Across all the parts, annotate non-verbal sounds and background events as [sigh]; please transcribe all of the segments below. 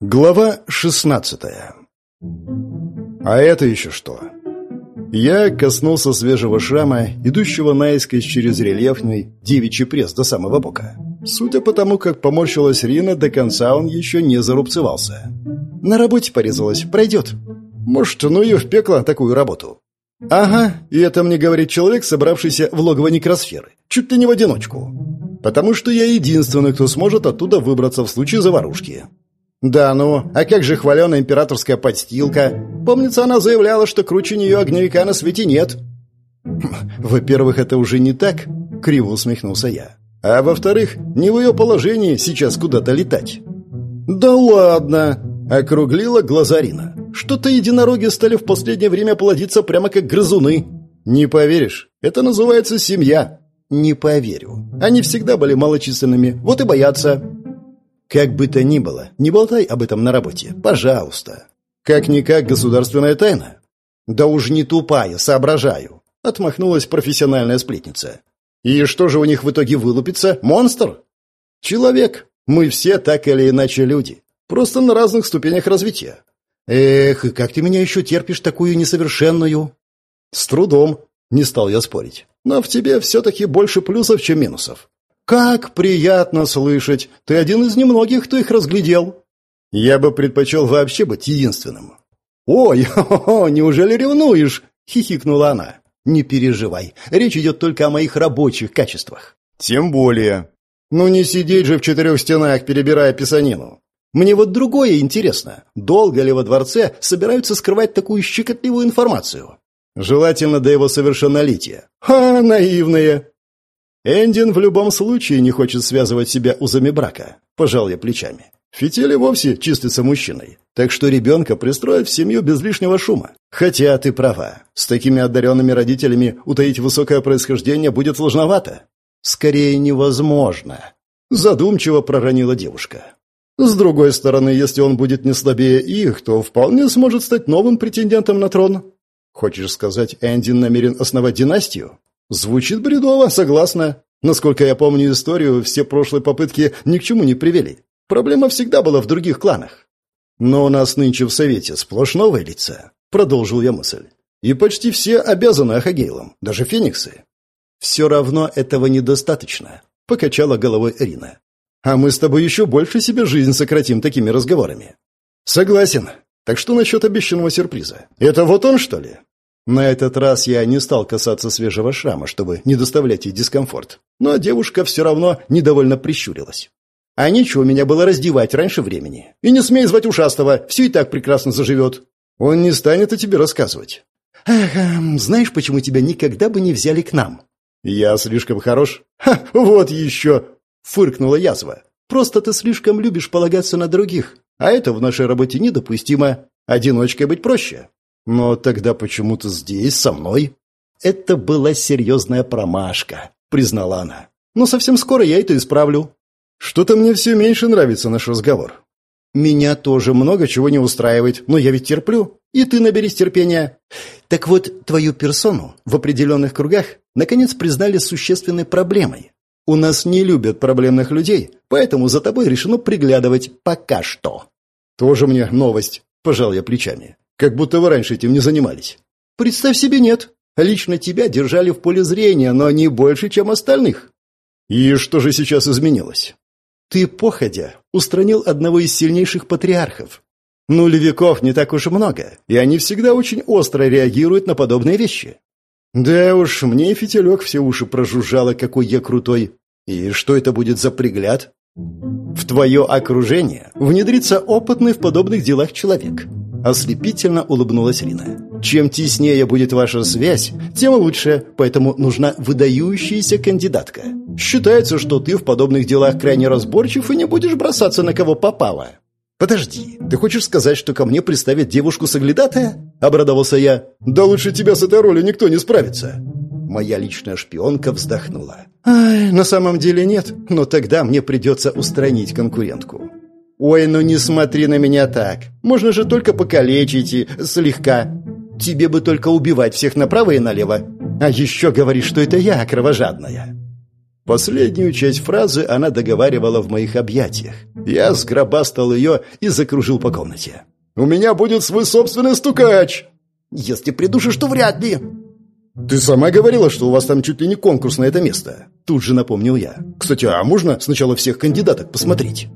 Глава шестнадцатая. А это еще что? Я коснулся свежего шрама, идущего наискось через рельефный девичий пресс до самого бока. Судя по тому, как поморщилась Рина, до конца он еще не зарубцевался. На работе порезалась, пройдет. Может, ну ее в пекло такую работу. Ага, и это мне говорит человек, собравшийся в логово некросферы. Чуть ли не в одиночку. Потому что я единственный, кто сможет оттуда выбраться в случае заварушки. Да ну, а как же хваленая императорская подстилка? Помнится, она заявляла, что круче нее огневика на свете нет. [laughs] Во-первых, это уже не так, криво усмехнулся я. А во-вторых, не в ее положении сейчас куда-то летать. Да ладно, округлила глаза Рина. Что-то единороги стали в последнее время плодиться прямо как грызуны. Не поверишь, это называется семья. Не поверю. Они всегда были малочисленными, вот и боятся. Как бы то ни было, не болтай об этом на работе, пожалуйста. Как-никак государственная тайна. Да уж не тупая, соображаю. Отмахнулась профессиональная сплетница. И что же у них в итоге вылупится? Монстр? Человек. Мы все так или иначе люди. Просто на разных ступенях развития. Эх, и как ты меня еще терпишь такую несовершенную? С трудом. Не стал я спорить. Но в тебе все-таки больше плюсов, чем минусов. «Как приятно слышать! Ты один из немногих, кто их разглядел!» «Я бы предпочел вообще быть единственным». «Ой, [laughs] хо-хо, неужели ревнуешь?» — хихикнула она. «Не переживай, речь идет только о моих рабочих качествах». «Тем более». «Ну не сидеть же в четырех стенах, перебирая писанину. Мне вот другое интересно. Долго ли во дворце собираются скрывать такую щекотливую информацию? Желательно до его совершеннолетия. Ха, наивные. Эндин в любом случае не хочет связывать себя узами брака. Пожал я плечами. Фитили вовсе чистится мужчиной. Так что ребенка пристроят в семью без лишнего шума. Хотя ты права. С такими одаренными родителями утаить высокое происхождение будет сложновато. Скорее невозможно. Задумчиво проронила девушка. С другой стороны, если он будет не слабее их, то вполне сможет стать новым претендентом на трон. Хочешь сказать, Эндин намерен основать династию? Звучит бредово, согласна. Насколько я помню историю, все прошлые попытки ни к чему не привели. Проблема всегда была в других кланах. Но у нас нынче в Совете сплошь новые лица, продолжил я мысль. И почти все обязаны Ахагейлам, даже фениксы. Все равно этого недостаточно, покачала головой Ирина. А мы с тобой еще больше себе жизнь сократим такими разговорами. Согласен. Так что насчет обещанного сюрприза? Это вот он, что ли? На этот раз я не стал касаться свежего шрама, чтобы не доставлять ей дискомфорт. Но девушка все равно недовольно прищурилась. А нечего меня было раздевать раньше времени. И не смей звать ушастого, все и так прекрасно заживет. Он не станет о тебе рассказывать. Эх, эм, знаешь, почему тебя никогда бы не взяли к нам? Я слишком хорош? Ха, вот еще! Фыркнула язва. Просто ты слишком любишь полагаться на других, а это в нашей работе недопустимо. Одиночкой быть проще. Но тогда почему-то здесь, со мной. Это была серьезная промашка, признала она. Но совсем скоро я это исправлю. Что-то мне все меньше нравится наш разговор. Меня тоже много чего не устраивает, но я ведь терплю. И ты наберись терпения. Так вот, твою персону в определенных кругах наконец признали существенной проблемой. У нас не любят проблемных людей, поэтому за тобой решено приглядывать пока что. Тоже мне новость, пожал я плечами. Как будто вы раньше этим не занимались. Представь себе, нет. Лично тебя держали в поле зрения, но не больше, чем остальных. И что же сейчас изменилось? Ты, походя, устранил одного из сильнейших патриархов. Нулевиков не так уж много, и они всегда очень остро реагируют на подобные вещи. Да уж, мне фитилек все уши прожужжало, какой я крутой. И что это будет за пригляд? В твое окружение внедрится опытный в подобных делах человек. Ослепительно улыбнулась Рина. «Чем теснее будет ваша связь, тем лучше, поэтому нужна выдающаяся кандидатка. Считается, что ты в подобных делах крайне разборчив и не будешь бросаться на кого попало». «Подожди, ты хочешь сказать, что ко мне представят девушку-соглядатая?» – обрадовался я. «Да лучше тебя с этой ролью никто не справится». Моя личная шпионка вздохнула. «Ай, на самом деле нет, но тогда мне придется устранить конкурентку». «Ой, ну не смотри на меня так. Можно же только покалечить и слегка. Тебе бы только убивать всех направо и налево. А еще говоришь, что это я кровожадная». Последнюю часть фразы она договаривала в моих объятиях. Я сгробастал ее и закружил по комнате. «У меня будет свой собственный стукач!» «Если придушишь, то вряд ли!» «Ты сама говорила, что у вас там чуть ли не конкурс на это место!» Тут же напомнил я. «Кстати, а можно сначала всех кандидаток посмотреть?»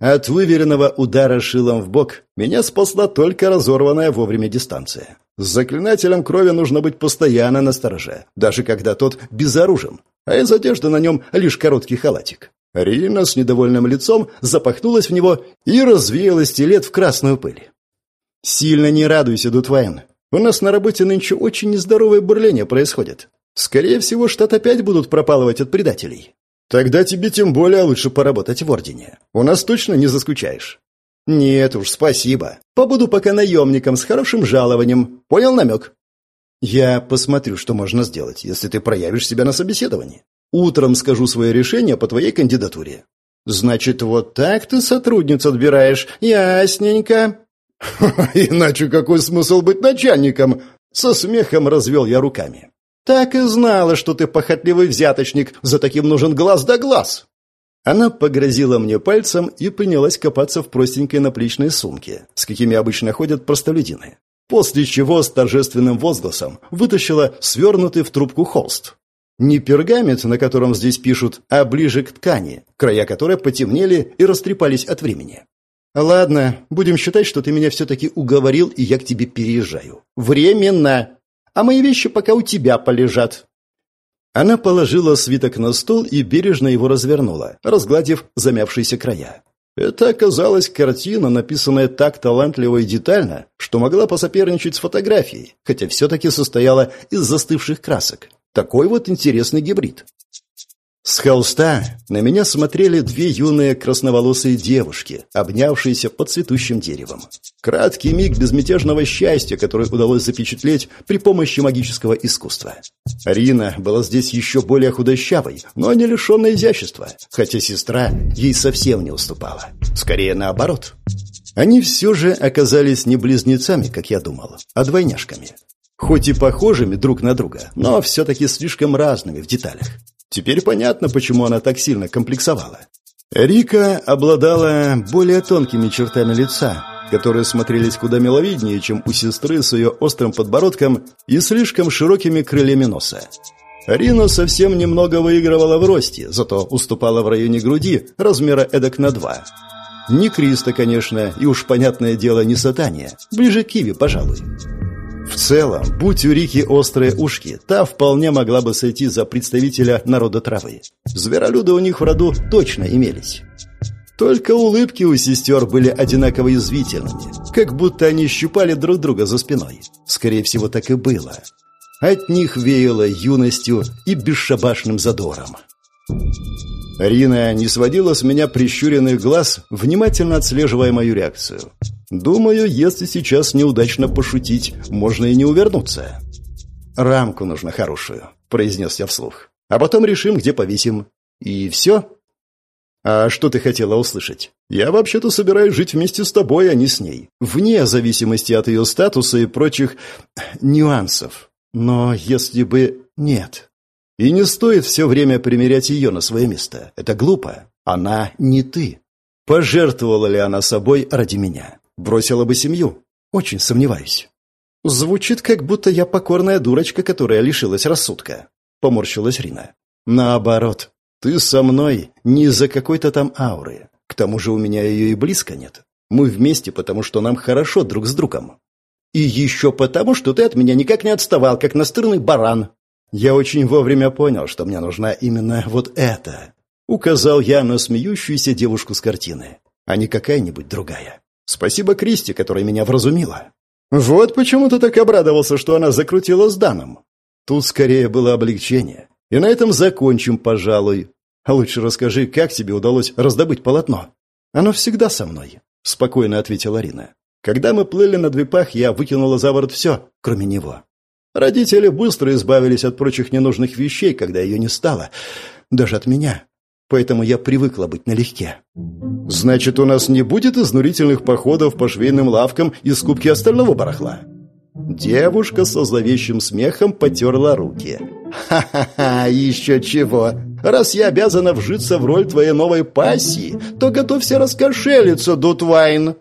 От выверенного удара шилом в бок меня спасла только разорванная вовремя дистанция. С заклинателем крови нужно быть постоянно на стороже, даже когда тот безоружен, а из одежды на нем лишь короткий халатик. Рина с недовольным лицом запахнулась в него и развеяла стилет в красную пыль. «Сильно не радуйся, Дутвайн. У нас на работе нынче очень нездоровое бурление происходит. Скорее всего, штат опять будут пропалывать от предателей. Тогда тебе тем более лучше поработать в Ордене. У нас точно не заскучаешь. Нет уж, спасибо. Побуду пока наемником с хорошим жалованием. Понял намек? Я посмотрю, что можно сделать, если ты проявишь себя на собеседовании. Утром скажу свое решение по твоей кандидатуре. Значит, вот так ты сотрудниц отбираешь. Ясненько. [laughs] Иначе какой смысл быть начальником? Со смехом развел я руками. Так и знала, что ты похотливый взяточник, за таким нужен глаз да глаз. Она погрозила мне пальцем и принялась копаться в простенькой наплечной сумке, с какими обычно ходят простолюдины. После чего с торжественным возгласом вытащила свернутый в трубку холст. Не пергамент, на котором здесь пишут, а ближе к ткани, края которой потемнели и растрепались от времени. «Ладно, будем считать, что ты меня все-таки уговорил, и я к тебе переезжаю. Временно!» А мои вещи пока у тебя полежат». Она положила свиток на стол и бережно его развернула, разгладив замявшиеся края. Это оказалась картина, написанная так талантливо и детально, что могла посоперничать с фотографией, хотя все-таки состояла из застывших красок. Такой вот интересный гибрид. С холста на меня смотрели две юные красноволосые девушки, обнявшиеся под цветущим деревом. Краткий миг безмятежного счастья, который удалось запечатлеть при помощи магического искусства. Арина была здесь еще более худощавой, но не лишенной изящества, хотя сестра ей совсем не уступала. Скорее наоборот. Они все же оказались не близнецами, как я думал, а двойняшками. Хоть и похожими друг на друга, но все-таки слишком разными в деталях. Теперь понятно, почему она так сильно комплексовала. Рика обладала более тонкими чертами лица, которые смотрелись куда миловиднее, чем у сестры с ее острым подбородком и слишком широкими крыльями носа. Рина совсем немного выигрывала в росте, зато уступала в районе груди размера эдак на два. Не Криста, конечно, и уж понятное дело не Сатания, ближе к Киви, пожалуй. Целом, будь у Рики острые ушки, та вполне могла бы сойти за представителя народа травы. Зверолюды у них в роду точно имелись. Только улыбки у сестер были одинаково язвительными, как будто они щупали друг друга за спиной. Скорее всего, так и было. От них веяло юностью и бесшабашным задором. Рина не сводила с меня прищуренных глаз, внимательно отслеживая мою реакцию. Думаю, если сейчас неудачно пошутить, можно и не увернуться. «Рамку нужно хорошую», — произнес я вслух. «А потом решим, где повесим. И все?» «А что ты хотела услышать? Я вообще-то собираюсь жить вместе с тобой, а не с ней. Вне зависимости от ее статуса и прочих нюансов. Но если бы... Нет. И не стоит все время примерять ее на свое место. Это глупо. Она не ты. Пожертвовала ли она собой ради меня? Бросила бы семью. Очень сомневаюсь. Звучит, как будто я покорная дурочка, которая лишилась рассудка. Поморщилась Рина. Наоборот. Ты со мной не из-за какой-то там ауры. К тому же у меня ее и близко нет. Мы вместе, потому что нам хорошо друг с другом. И еще потому, что ты от меня никак не отставал, как настырный баран. Я очень вовремя понял, что мне нужна именно вот это. Указал я на смеющуюся девушку с картины, а не какая-нибудь другая. Спасибо Кристи, которая меня вразумила. Вот почему ты так обрадовался, что она закрутила с Даном. Тут скорее было облегчение. И на этом закончим, пожалуй. А лучше расскажи, как тебе удалось раздобыть полотно. Оно всегда со мной, спокойно ответила Рина. Когда мы плыли на двипах, я выкинула за борт все, кроме него. Родители быстро избавились от прочих ненужных вещей, когда ее не стало. Даже от меня поэтому я привыкла быть налегке. Значит, у нас не будет изнурительных походов по швейным лавкам и скупки остального барахла. Девушка со зловещим смехом потерла руки. «Ха-ха-ха, еще чего! Раз я обязана вжиться в роль твоей новой пассии, то готовься раскошелиться, Дутвайн!»